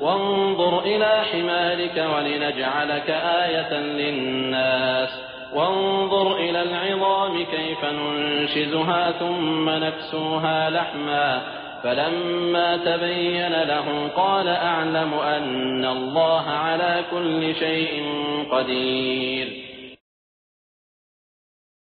وانظر إلى حمارك ولنجعلك آية للناس. وانظر إلى العظام كيف ننشزها ثم نكسوها لحما. فلما تبين له قال أعلم أن الله على كل شيء قدير.